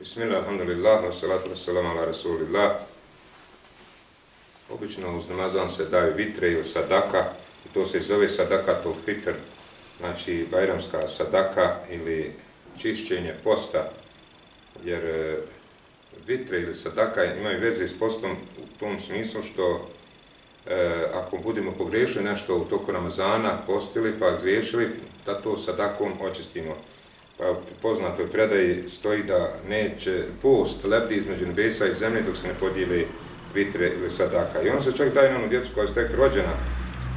Bismillah, alhamdulillah, wassalatu salatu ala rasulillah. Obično uz namazan se daju vitre ili sadaka, i to se zove sadaka to fitr, znači bajramska sadaka ili čišćenje posta, jer e, vitre ili sadaka imaju veze s postom u tom smislu što e, ako budemo pogrešili nešto u toku Ramazana, postili pa griješili, da to sadakom očistimo pa poznatoj predaji stoji da neće post lebdi između nebesa i zemlje dok se ne podijeli vitre ili sadaka. I on se čak daje na onu djecu koja je tek rođena,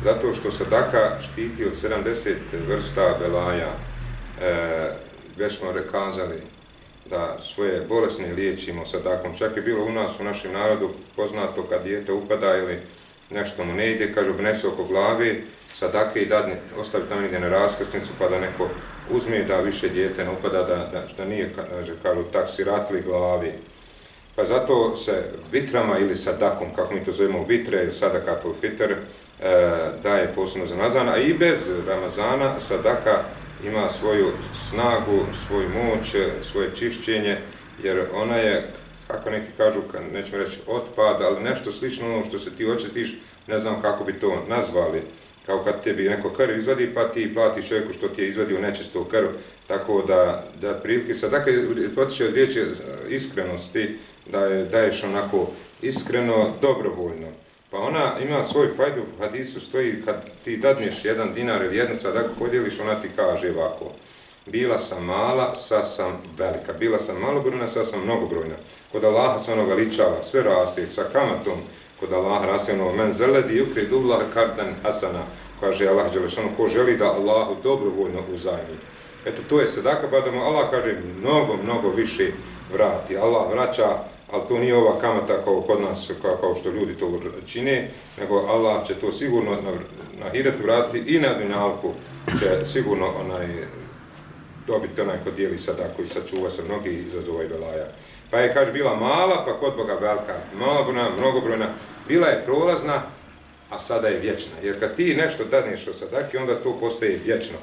zato što sadaka štiti od 70 vrsta belaja. E, već smo rekazali da svoje bolesne liječimo sadakom. Čak je bilo u nas, u našem narodu, poznato kad dijete upada ili nešto mu ne ide, kaže, obnese oko glavi, sadake i dadne, ostavi tamo ide na raskrsnicu pa da neko uzme da više dijete ne upada, da, da, što nije, kaže, kažu, tak siratili glavi. Pa zato se vitrama ili sadakom, kako mi to zovemo, vitre, sadaka po fitr, e, daje posebno za Ramazan, a i bez Ramazana sadaka ima svoju snagu, svoju moć, svoje čišćenje, jer ona je, kako neki kažu, nećemo reći otpad, ali nešto slično ono što se ti očistiš, ne znam kako bi to nazvali, kao kad tebi neko krv izvadi, pa ti platiš čovjeku što ti je izvadio nečisto krv, tako da, da prilike sad, dakle, potiče od riječi e, iskrenosti, da je, daješ onako iskreno, dobrovoljno. Pa ona ima svoj fajdu, u hadisu stoji, kad ti dadneš jedan dinar ili jednu sad, podijeliš, ona ti kaže ovako, bila sam mala, sa sam velika, bila sam malobrojna, sa sam mnogobrojna. Kod Allaha se ono veličava, sve raste, sa kamatom, kod Allaha raste ono men zeledi ukri dubla kardan hasana. Kaže Allah dželešano ko želi da Allahu dobrovoljno uzajmi. Eto to je sadaka pa da mu Allah kaže mnogo mnogo više vrati. Allah vraća ali to nije ova kamata kao kod nas kao, kao što ljudi to čine nego Allah će to sigurno na, na hiret vratiti i na dunjalku će sigurno onaj dobiti onaj ko dijeli sadaku i sačuva se mnogi izazova i belaja. Ovaj pa je, kaže, bila mala, pa kod Boga velika, mnogobrojna, mnogobrojna, bila je prolazna, a sada je vječna. Jer kad ti nešto dadneš o sadaki, onda to postaje vječno.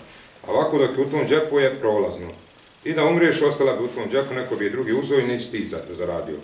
A ovako dok je u tom džepu je prolazno. I da umriješ, ostala bi u tom džepu, neko bi je drugi uzao i nisi ti zaradio.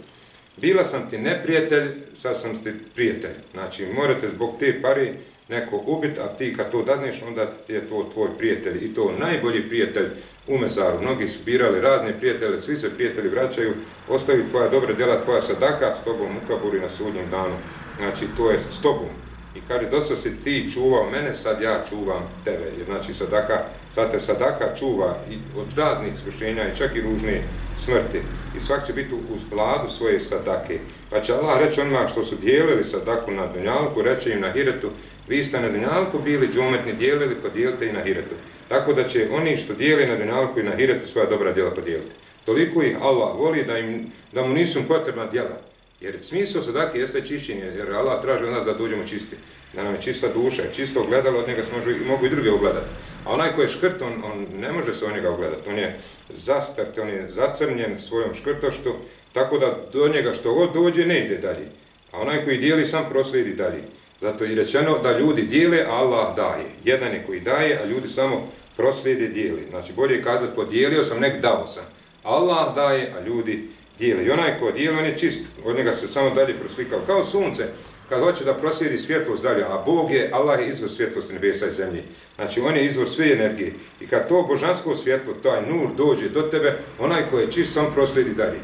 Bila sam ti neprijatelj, sad sam ti prijatelj. Znači, morate zbog te pari neko ubit, a ti kad to dadneš, onda je to tvoj prijatelj. I to najbolji prijatelj u mezaru. Mnogi su birali razne prijatelje, svi se prijatelji vraćaju, ostaju tvoja dobra djela, tvoja sadaka s tobom u kaburi na sudnjem danu. Znači, to je s tobom. I kaže, dosta si ti čuvao mene, sad ja čuvam tebe. Jer znači, sadaka, sad te sadaka čuva i od raznih iskušenja i čak i ružne smrti. I svak će biti uz vladu svoje sadake. Pa će Allah reći onima što su dijelili sadaku na Dunjalku, reći im na Hiretu, vi ste na Dunjalku bili džometni dijelili, podijelite i na Hiretu. Tako da će oni što dijeli na Dunjalku i na Hiretu svoja dobra djela podijeliti. Toliko ih Allah voli da, im, da mu nisu potrebna djela. Jer smisao sadake jeste čišćenje, jer Allah traži od nas da dođemo čisti. Da nam je čista duša, čisto ogledalo, od njega se možu, mogu i druge ogledati. A onaj ko je škrt, on, on ne može se od njega ogledati. On je zastrt, on je zacrnjen svojom škrtoštu, tako da do njega što god dođe ne ide dalje. A onaj koji dijeli sam proslijedi dalje. Zato je rečeno da ljudi dijele, a Allah daje. Jedan je koji daje, a ljudi samo proslijede dijeli. Znači bolje je kazati podijelio sam, nek dao sam. Allah daje, a ljudi dijele. I onaj ko dijeli, on je čist. Od njega se samo dalje proslikao. Kao sunce, kad hoće da proslijedi svjetlost dalje, a Bog je, Allah je izvor svjetlosti nebesa i zemlje. Znači, on je izvor sve energije. I kad to božansko svjetlo, taj nur dođe do tebe, onaj ko je čist, sam proslijedi dalje.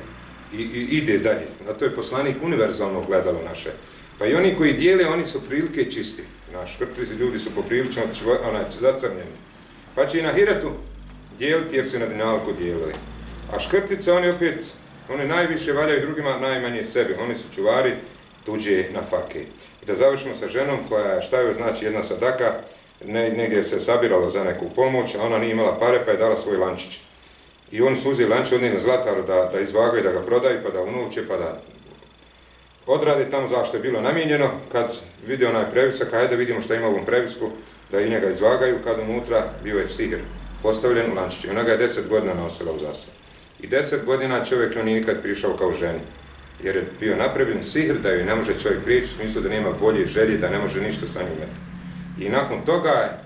I, i ide dalje. Zato to je poslanik univerzalno gledalo naše. Pa i oni koji dijele, oni su prilike čisti. Naš krtizi ljudi su poprilično onaj, zacrnjeni. Pa će i na hiratu dijeliti jer su na dinalku dijelili. A škrtice, oni opet, oni najviše valjaju drugima, najmanje sebi. Oni su čuvari tuđe na fake. I da završimo sa ženom koja, šta je znači jedna sadaka, ne, negdje se sabiralo za neku pomoć, a ona nije imala pare pa je dala svoj lančić. I on su uzeli lančić od njega na zlataru da, da izvagaju, da ga prodaju, pa da unuće, pa da odradi tamo zašto je bilo namijenjeno, kad vidi onaj previsak, ajde vidimo šta ima u ovom previsku, da i njega izvagaju, kad unutra bio je sihir, postavljen u lančići. Ona ga je deset godina nosila u zasad. I deset godina čovjek nije nikad prišao kao ženi, jer je bio napravljen sihr da joj ne može čovjek prijeći u smislu da nema bolje želje, da ne može ništa sa njim. I nakon toga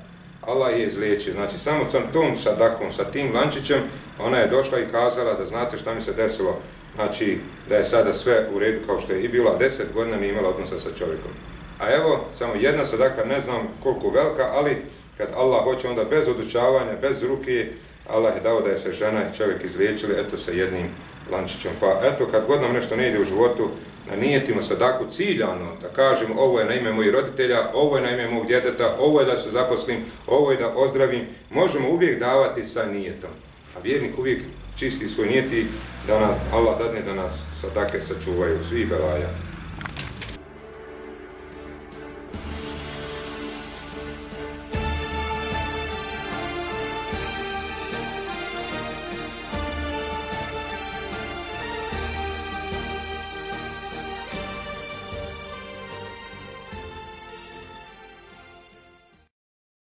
Allah je izliječio. Znači, samo sam tom sadakom, sa tim lančićem, ona je došla i kazala da znate šta mi se desilo, znači, da je sada sve u redu kao što je i bila deset godina, nije imala odnosa sa čovjekom. A evo, samo jedna sadaka, ne znam koliko velika, ali kad Allah hoće onda bez odučavanja, bez ruke, Allah je dao da je se žena i čovjek izliječili, eto sa jednim lančićom. Pa eto, kad god nam nešto ne ide u životu, na nijetimo sadaku ciljano, da kažem ovo je na ime mojih roditelja, ovo je na ime mog djeteta, ovo je da se zaposlim, ovo je da ozdravim, možemo uvijek davati sa nijetom. A vjernik uvijek čisti svoj nijeti da nas, Allah dadne da nas sadake sačuvaju, svi belaja.